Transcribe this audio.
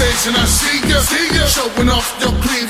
and I see ya, see ya. Showing off your cleavage.